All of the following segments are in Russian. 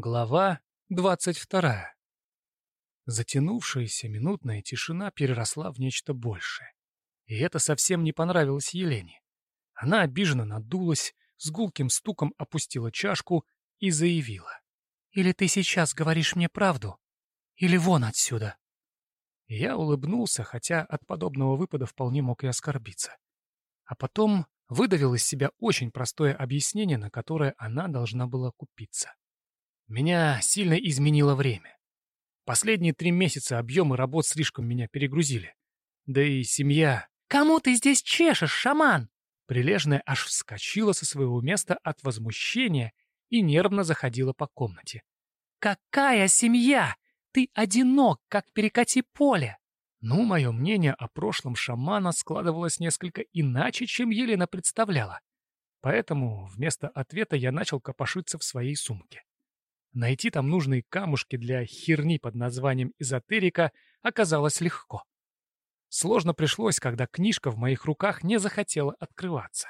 Глава двадцать вторая. Затянувшаяся минутная тишина переросла в нечто большее. И это совсем не понравилось Елене. Она обиженно надулась, с гулким стуком опустила чашку и заявила. «Или ты сейчас говоришь мне правду, или вон отсюда!» Я улыбнулся, хотя от подобного выпада вполне мог и оскорбиться. А потом выдавил из себя очень простое объяснение, на которое она должна была купиться. Меня сильно изменило время. Последние три месяца объемы работ слишком меня перегрузили. Да и семья... «Кому ты здесь чешешь, шаман?» Прилежная аж вскочила со своего места от возмущения и нервно заходила по комнате. «Какая семья? Ты одинок, как перекати поле!» Ну, мое мнение о прошлом шамана складывалось несколько иначе, чем Елена представляла. Поэтому вместо ответа я начал копошиться в своей сумке. Найти там нужные камушки для херни под названием «эзотерика» оказалось легко. Сложно пришлось, когда книжка в моих руках не захотела открываться.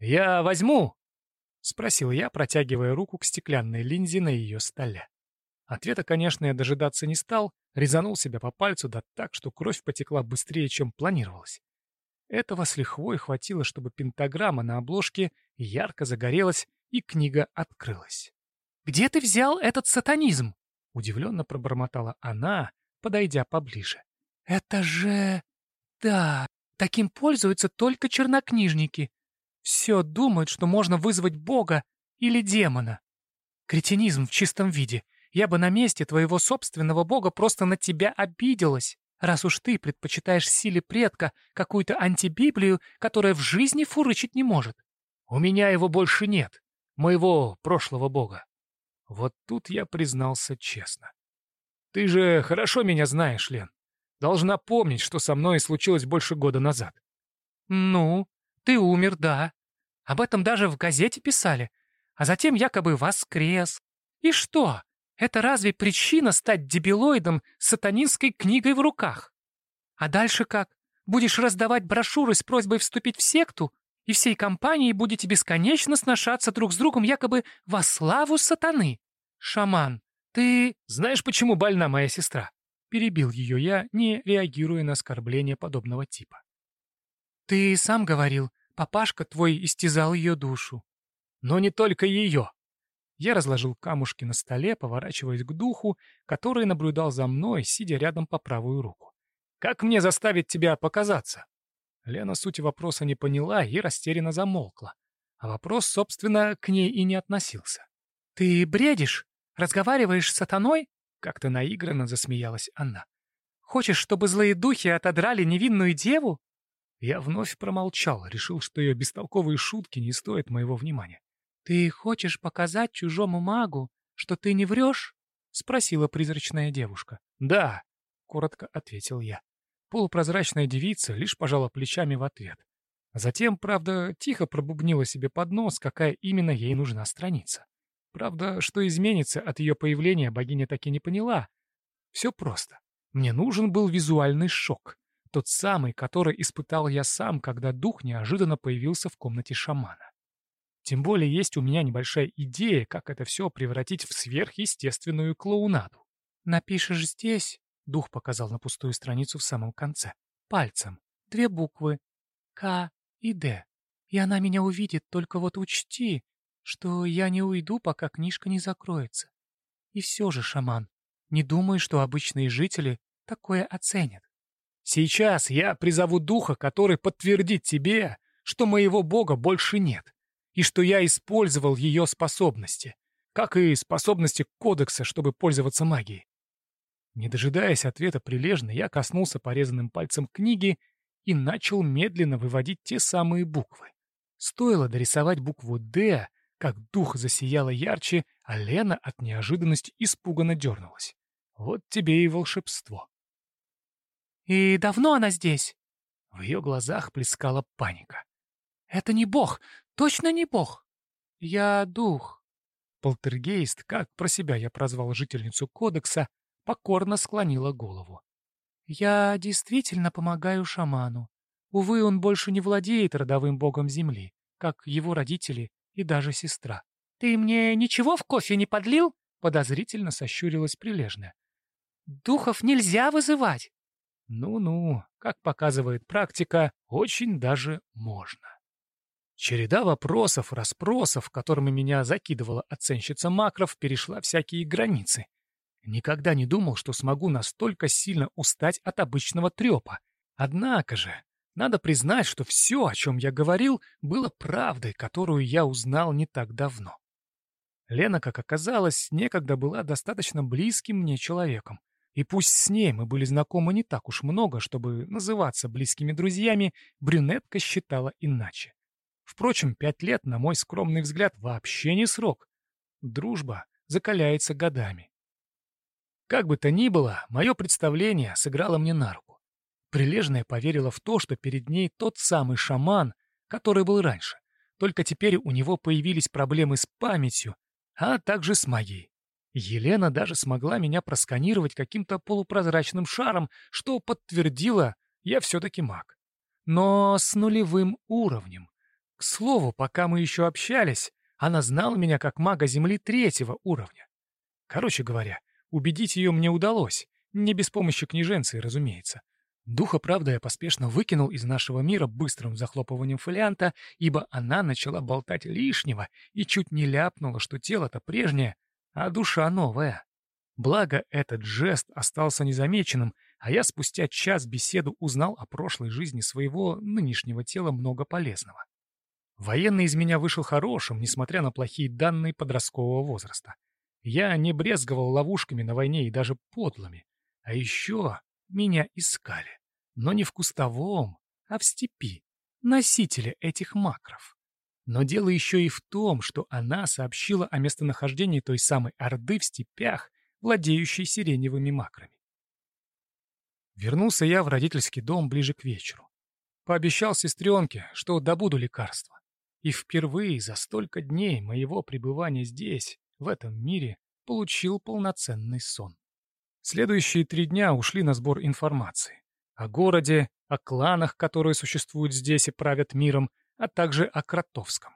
«Я возьму!» — спросил я, протягивая руку к стеклянной линзе на ее столе. Ответа, конечно, я дожидаться не стал, резанул себя по пальцу, да так, что кровь потекла быстрее, чем планировалось. Этого с лихвой хватило, чтобы пентаграмма на обложке ярко загорелась, и книга открылась. «Где ты взял этот сатанизм?» — удивленно пробормотала она, подойдя поближе. «Это же... Да, таким пользуются только чернокнижники. Все думают, что можно вызвать бога или демона. Кретинизм в чистом виде. Я бы на месте твоего собственного бога просто на тебя обиделась, раз уж ты предпочитаешь силе предка какую-то антибиблию, которая в жизни фурычить не может. У меня его больше нет, моего прошлого бога. Вот тут я признался честно. Ты же хорошо меня знаешь, Лен. Должна помнить, что со мной случилось больше года назад. Ну, ты умер, да. Об этом даже в газете писали. А затем якобы воскрес. И что? Это разве причина стать дебилоидом с сатанинской книгой в руках? А дальше как? Будешь раздавать брошюры с просьбой вступить в секту? И всей компанией будете бесконечно сношаться друг с другом якобы во славу сатаны? Шаман, ты... Знаешь, почему больна моя сестра? Перебил ее я, не реагируя на оскорбление подобного типа. Ты сам говорил, папашка твой истязал ее душу. Но не только ее. Я разложил камушки на столе, поворачиваясь к духу, который наблюдал за мной, сидя рядом по правую руку. «Как мне заставить тебя показаться?» Лена сути вопроса не поняла и растерянно замолкла. А вопрос, собственно, к ней и не относился. «Ты бредишь?» Разговариваешь с сатаной?» Как-то наигранно засмеялась она. «Хочешь, чтобы злые духи отодрали невинную деву?» Я вновь промолчал, решил, что ее бестолковые шутки не стоят моего внимания. «Ты хочешь показать чужому магу, что ты не врешь?» — спросила призрачная девушка. «Да», — коротко ответил я. Полупрозрачная девица лишь пожала плечами в ответ. Затем, правда, тихо пробубнила себе под нос, какая именно ей нужна страница. Правда, что изменится от ее появления, богиня так и не поняла. Все просто. Мне нужен был визуальный шок. Тот самый, который испытал я сам, когда дух неожиданно появился в комнате шамана. Тем более есть у меня небольшая идея, как это все превратить в сверхъестественную клоунаду. «Напишешь здесь», — дух показал на пустую страницу в самом конце, пальцем, две буквы «К» и «Д». И она меня увидит, только вот учти, что я не уйду, пока книжка не закроется. И все же, шаман, не думай, что обычные жители такое оценят. Сейчас я призову духа, который подтвердит тебе, что моего бога больше нет, и что я использовал ее способности, как и способности кодекса, чтобы пользоваться магией. Не дожидаясь ответа прилежно, я коснулся порезанным пальцем книги и начал медленно выводить те самые буквы. Стоило дорисовать букву «Д», как дух засияла ярче, а Лена от неожиданности испуганно дернулась. Вот тебе и волшебство. «И давно она здесь?» В ее глазах плескала паника. «Это не бог! Точно не бог! Я дух!» Полтергейст, как про себя я прозвал жительницу кодекса, покорно склонила голову. «Я действительно помогаю шаману. Увы, он больше не владеет родовым богом земли, как его родители и даже сестра. «Ты мне ничего в кофе не подлил?» подозрительно сощурилась прилежная. «Духов нельзя вызывать!» Ну-ну, как показывает практика, очень даже можно. Череда вопросов, расспросов, которыми меня закидывала оценщица макров, перешла всякие границы. Никогда не думал, что смогу настолько сильно устать от обычного трепа. Однако же, надо признать, что все, о чем я говорил, было правдой, которую я узнал не так давно. Лена, как оказалось, некогда была достаточно близким мне человеком. И пусть с ней мы были знакомы не так уж много, чтобы называться близкими друзьями, брюнетка считала иначе. Впрочем, пять лет, на мой скромный взгляд, вообще не срок. Дружба закаляется годами. Как бы то ни было, мое представление сыграло мне на руку. Прилежная поверила в то, что перед ней тот самый шаман, который был раньше. Только теперь у него появились проблемы с памятью, а также с моей. Елена даже смогла меня просканировать каким-то полупрозрачным шаром, что подтвердило, я все-таки маг. Но с нулевым уровнем. К слову, пока мы еще общались, она знала меня как мага Земли третьего уровня. Короче говоря, убедить ее мне удалось, не без помощи княженцы, разумеется. Духа, правда, я поспешно выкинул из нашего мира быстрым захлопыванием фолианта, ибо она начала болтать лишнего и чуть не ляпнула, что тело-то прежнее, а душа новая. Благо, этот жест остался незамеченным, а я спустя час беседу узнал о прошлой жизни своего нынешнего тела много полезного. Военный из меня вышел хорошим, несмотря на плохие данные подросткового возраста. Я не брезговал ловушками на войне и даже подлыми. А еще меня искали. Но не в кустовом, а в степи. Носители этих макров. Но дело еще и в том, что она сообщила о местонахождении той самой Орды в степях, владеющей сиреневыми макрами. Вернулся я в родительский дом ближе к вечеру. Пообещал сестренке, что добуду лекарства. И впервые за столько дней моего пребывания здесь, в этом мире, получил полноценный сон. Следующие три дня ушли на сбор информации. О городе, о кланах, которые существуют здесь и правят миром, а также о Кротовском.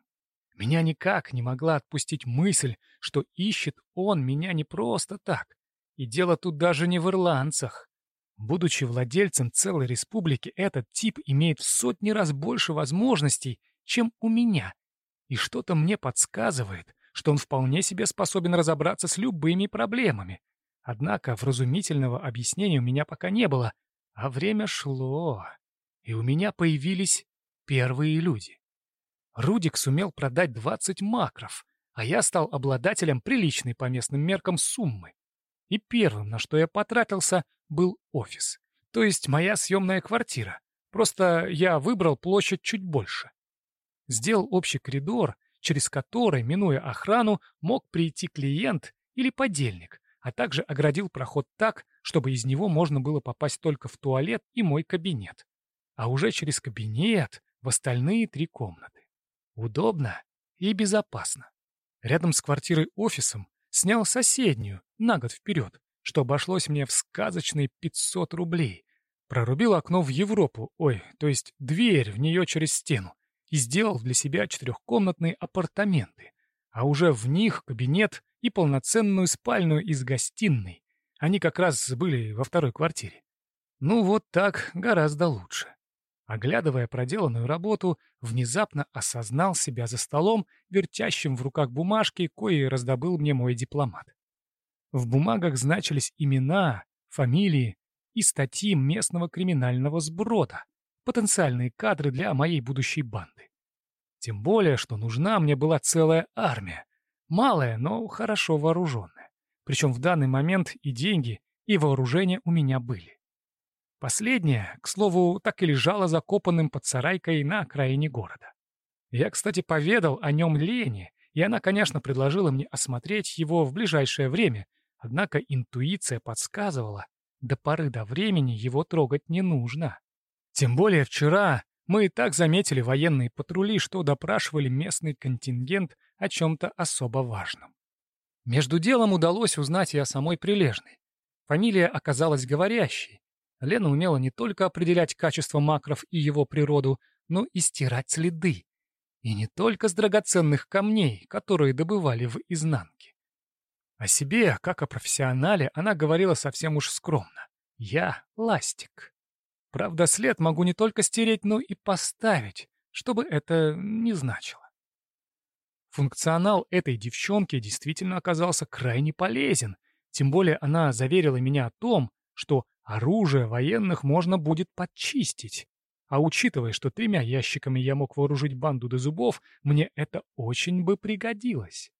Меня никак не могла отпустить мысль, что ищет он меня не просто так. И дело тут даже не в ирландцах. Будучи владельцем целой республики, этот тип имеет в сотни раз больше возможностей, чем у меня. И что-то мне подсказывает, что он вполне себе способен разобраться с любыми проблемами. Однако вразумительного объяснения у меня пока не было, а время шло, и у меня появились первые люди. Рудик сумел продать 20 макров, а я стал обладателем приличной по местным меркам суммы. И первым, на что я потратился, был офис, то есть моя съемная квартира. Просто я выбрал площадь чуть больше. Сделал общий коридор, через который, минуя охрану, мог прийти клиент или подельник, а также оградил проход так, чтобы из него можно было попасть только в туалет и мой кабинет. А уже через кабинет в остальные три комнаты. Удобно и безопасно. Рядом с квартирой-офисом снял соседнюю на год вперед, что обошлось мне в сказочные 500 рублей. Прорубил окно в Европу, ой, то есть дверь в нее через стену, и сделал для себя четырехкомнатные апартаменты, а уже в них кабинет и полноценную спальню из гостиной. Они как раз были во второй квартире. Ну вот так гораздо лучше. Оглядывая проделанную работу, внезапно осознал себя за столом, вертящим в руках бумажки, кои раздобыл мне мой дипломат. В бумагах значились имена, фамилии и статьи местного криминального сброда, потенциальные кадры для моей будущей банды. Тем более, что нужна мне была целая армия, малая, но хорошо вооруженная. Причем в данный момент и деньги, и вооружение у меня были. Последнее, к слову, так и лежало закопанным под сарайкой на окраине города. Я, кстати, поведал о нем Лене, и она, конечно, предложила мне осмотреть его в ближайшее время, однако интуиция подсказывала, до поры до времени его трогать не нужно. Тем более вчера мы и так заметили военные патрули, что допрашивали местный контингент о чем-то особо важном. Между делом удалось узнать и о самой Прилежной. Фамилия оказалась говорящей, Лена умела не только определять качество макров и его природу, но и стирать следы. И не только с драгоценных камней, которые добывали в изнанке. О себе, как о профессионале, она говорила совсем уж скромно. Я — ластик. Правда, след могу не только стереть, но и поставить, чтобы это не значило. Функционал этой девчонки действительно оказался крайне полезен, тем более она заверила меня о том, что оружие военных можно будет подчистить. А учитывая, что тремя ящиками я мог вооружить банду до зубов, мне это очень бы пригодилось.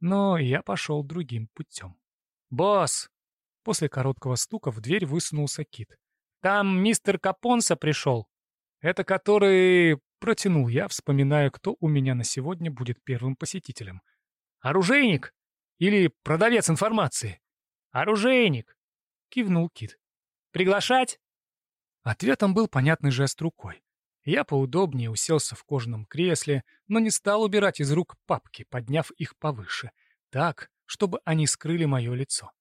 Но я пошел другим путем. «Босс!» После короткого стука в дверь высунулся Кит. «Там мистер Капонса пришел. Это который...» Протянул я, вспоминая, кто у меня на сегодня будет первым посетителем. «Оружейник? Или продавец информации?» «Оружейник!» — кивнул Кит. «Приглашать?» Ответом был понятный жест рукой. Я поудобнее уселся в кожаном кресле, но не стал убирать из рук папки, подняв их повыше, так, чтобы они скрыли мое лицо.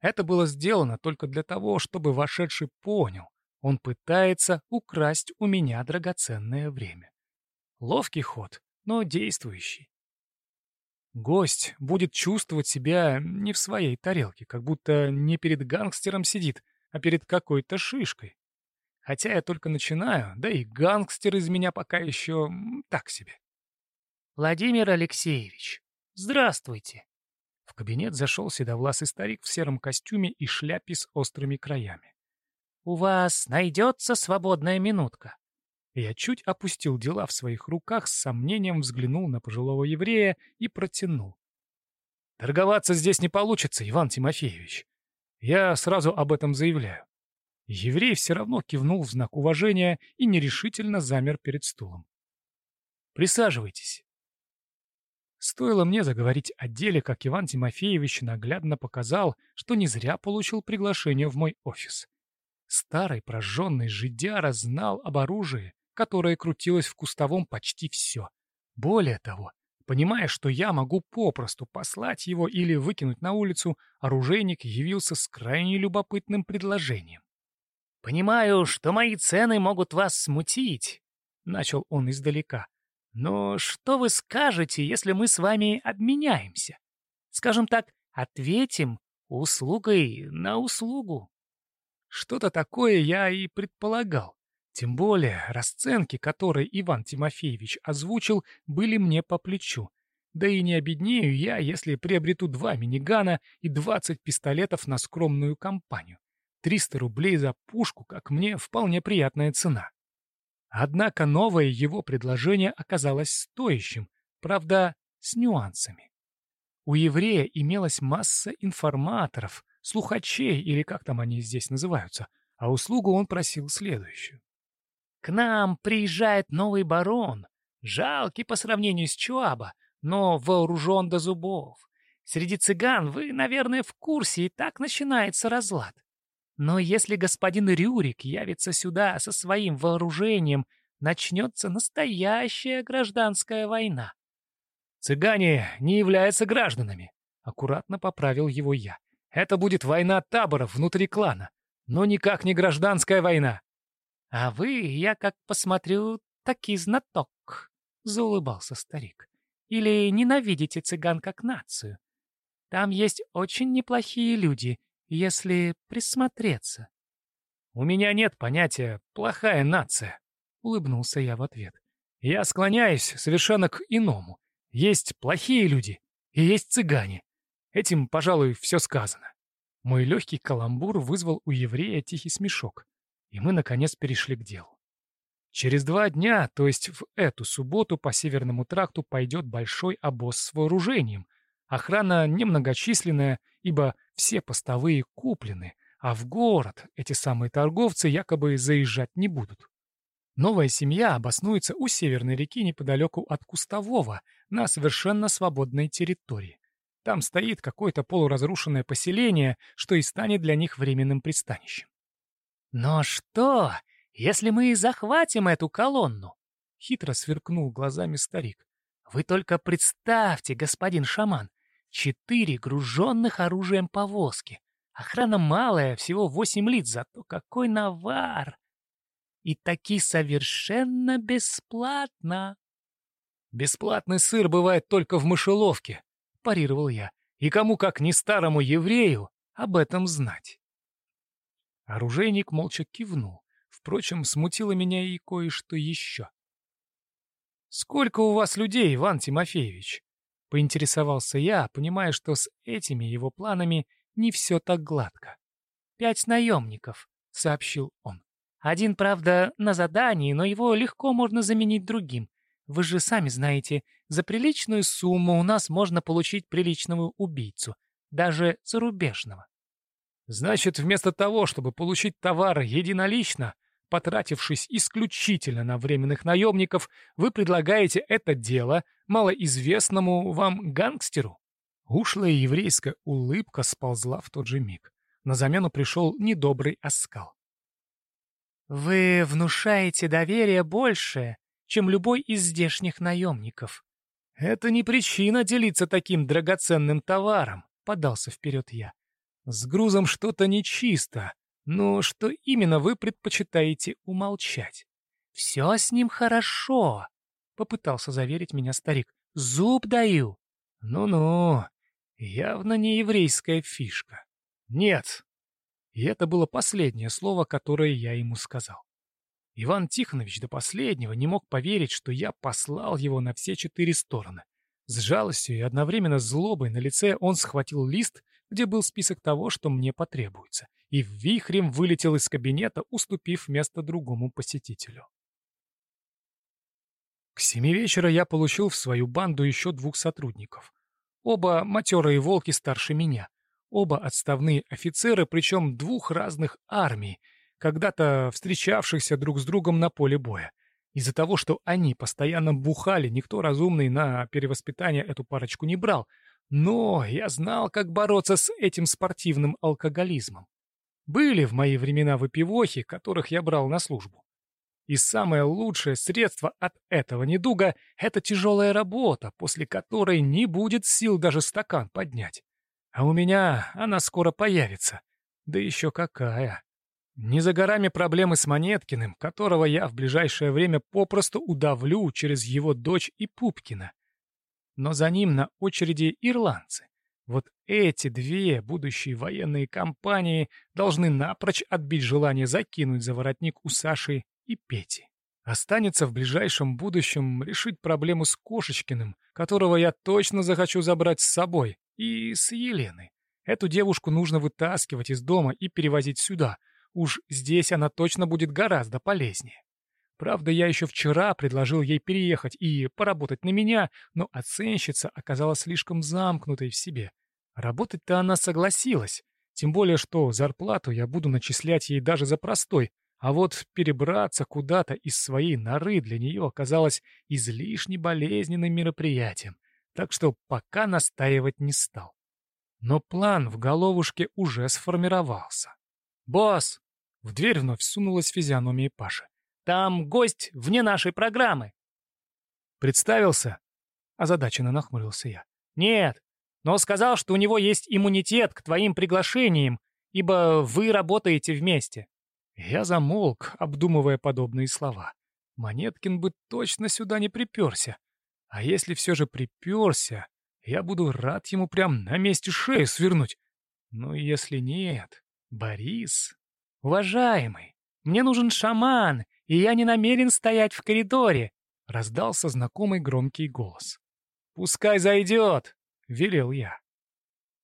Это было сделано только для того, чтобы вошедший понял, он пытается украсть у меня драгоценное время. Ловкий ход, но действующий. Гость будет чувствовать себя не в своей тарелке, как будто не перед гангстером сидит, а перед какой-то шишкой. Хотя я только начинаю, да и гангстер из меня пока еще так себе. Владимир Алексеевич, здравствуйте. Кабинет зашел седовласый старик в сером костюме и шляпе с острыми краями. «У вас найдется свободная минутка?» Я чуть опустил дела в своих руках, с сомнением взглянул на пожилого еврея и протянул. «Торговаться здесь не получится, Иван Тимофеевич. Я сразу об этом заявляю. Еврей все равно кивнул в знак уважения и нерешительно замер перед стулом. «Присаживайтесь». Стоило мне заговорить о деле, как Иван Тимофеевич наглядно показал, что не зря получил приглашение в мой офис. Старый прожженный жидяра знал об оружии, которое крутилось в кустовом почти все. Более того, понимая, что я могу попросту послать его или выкинуть на улицу, оружейник явился с крайне любопытным предложением. «Понимаю, что мои цены могут вас смутить», — начал он издалека. «Но что вы скажете, если мы с вами обменяемся? Скажем так, ответим услугой на услугу». Что-то такое я и предполагал. Тем более расценки, которые Иван Тимофеевич озвучил, были мне по плечу. Да и не обеднею я, если приобрету два минигана и двадцать пистолетов на скромную компанию. 300 рублей за пушку, как мне, вполне приятная цена. Однако новое его предложение оказалось стоящим, правда, с нюансами. У еврея имелась масса информаторов, слухачей или как там они здесь называются, а услугу он просил следующую. «К нам приезжает новый барон, жалкий по сравнению с Чуаба, но вооружен до зубов. Среди цыган вы, наверное, в курсе, и так начинается разлад. Но если господин Рюрик явится сюда со своим вооружением, начнется настоящая гражданская война. «Цыгане не являются гражданами», — аккуратно поправил его я. «Это будет война таборов внутри клана, но никак не гражданская война». «А вы, я как посмотрю, таки знаток», — заулыбался старик. «Или ненавидите цыган как нацию? Там есть очень неплохие люди, если присмотреться. «У меня нет понятия «плохая нация», — улыбнулся я в ответ. «Я склоняюсь совершенно к иному. Есть плохие люди и есть цыгане. Этим, пожалуй, все сказано». Мой легкий каламбур вызвал у еврея тихий смешок, и мы, наконец, перешли к делу. Через два дня, то есть в эту субботу, по Северному тракту пойдет большой обоз с вооружением. Охрана немногочисленная, ибо все постовые куплены, а в город эти самые торговцы якобы заезжать не будут. Новая семья обоснуется у северной реки неподалеку от Кустового, на совершенно свободной территории. Там стоит какое-то полуразрушенное поселение, что и станет для них временным пристанищем. «Но что, если мы захватим эту колонну?» — хитро сверкнул глазами старик. «Вы только представьте, господин шаман, Четыре груженных оружием повозки. Охрана малая, всего восемь лиц, зато какой навар! И таки совершенно бесплатно. «Бесплатный сыр бывает только в мышеловке», — парировал я. И кому, как не старому еврею, об этом знать. Оружейник молча кивнул. Впрочем, смутило меня и кое-что еще. «Сколько у вас людей, Иван Тимофеевич?» — поинтересовался я, понимая, что с этими его планами не все так гладко. «Пять наемников», — сообщил он. «Один, правда, на задании, но его легко можно заменить другим. Вы же сами знаете, за приличную сумму у нас можно получить приличного убийцу, даже зарубежного. Значит, вместо того, чтобы получить товар единолично, потратившись исключительно на временных наемников, вы предлагаете это дело малоизвестному вам гангстеру? Ушлая еврейская улыбка сползла в тот же миг. На замену пришел недобрый оскал. «Вы внушаете доверие больше, чем любой из здешних наемников». «Это не причина делиться таким драгоценным товаром», — подался вперед я. С грузом что-то нечисто, но что именно вы предпочитаете умолчать? Все с ним хорошо, попытался заверить меня старик. Зуб даю. Ну-ну, явно не еврейская фишка. Нет. И это было последнее слово, которое я ему сказал. Иван Тихонович до последнего не мог поверить, что я послал его на все четыре стороны. С жалостью и одновременно злобой на лице он схватил лист где был список того, что мне потребуется, и вихрем вылетел из кабинета, уступив место другому посетителю. К семи вечера я получил в свою банду еще двух сотрудников. Оба матерые волки старше меня. Оба отставные офицеры, причем двух разных армий, когда-то встречавшихся друг с другом на поле боя. Из-за того, что они постоянно бухали, никто разумный на перевоспитание эту парочку не брал, но я знал, как бороться с этим спортивным алкоголизмом. Были в мои времена выпивохи, которых я брал на службу. И самое лучшее средство от этого недуга — это тяжелая работа, после которой не будет сил даже стакан поднять. А у меня она скоро появится. Да еще какая. Не за горами проблемы с Монеткиным, которого я в ближайшее время попросту удавлю через его дочь и Пупкина но за ним на очереди ирландцы. Вот эти две будущие военные компании должны напрочь отбить желание закинуть за воротник у Саши и Пети. Останется в ближайшем будущем решить проблему с Кошечкиным, которого я точно захочу забрать с собой, и с Еленой. Эту девушку нужно вытаскивать из дома и перевозить сюда. Уж здесь она точно будет гораздо полезнее. Правда, я еще вчера предложил ей переехать и поработать на меня, но оценщица оказалась слишком замкнутой в себе. Работать-то она согласилась, тем более что зарплату я буду начислять ей даже за простой, а вот перебраться куда-то из своей норы для нее оказалось излишне болезненным мероприятием, так что пока настаивать не стал. Но план в головушке уже сформировался. «Босс!» — в дверь вновь сунулась физиономия Паши. Там гость вне нашей программы. Представился? Озадаченно нахмурился я. Нет, но сказал, что у него есть иммунитет к твоим приглашениям, ибо вы работаете вместе. Я замолк, обдумывая подобные слова. Монеткин бы точно сюда не приперся. А если все же приперся, я буду рад ему прям на месте шею свернуть. Но если нет, Борис... Уважаемый, мне нужен шаман, и я не намерен стоять в коридоре!» — раздался знакомый громкий голос. «Пускай зайдет!» — велел я.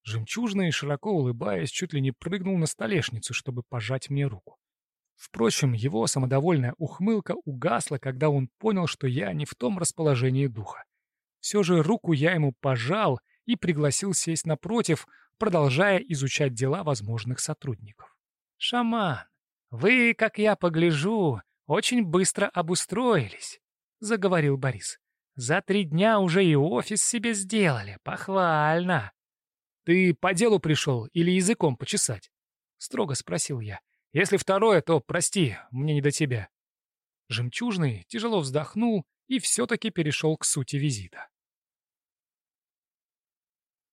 Жемчужный, широко улыбаясь, чуть ли не прыгнул на столешницу, чтобы пожать мне руку. Впрочем, его самодовольная ухмылка угасла, когда он понял, что я не в том расположении духа. Все же руку я ему пожал и пригласил сесть напротив, продолжая изучать дела возможных сотрудников. «Шаман, вы, как я погляжу, очень быстро обустроились», — заговорил Борис. «За три дня уже и офис себе сделали. Похвально». «Ты по делу пришел или языком почесать?» — строго спросил я. «Если второе, то прости, мне не до тебя». Жемчужный тяжело вздохнул и все-таки перешел к сути визита.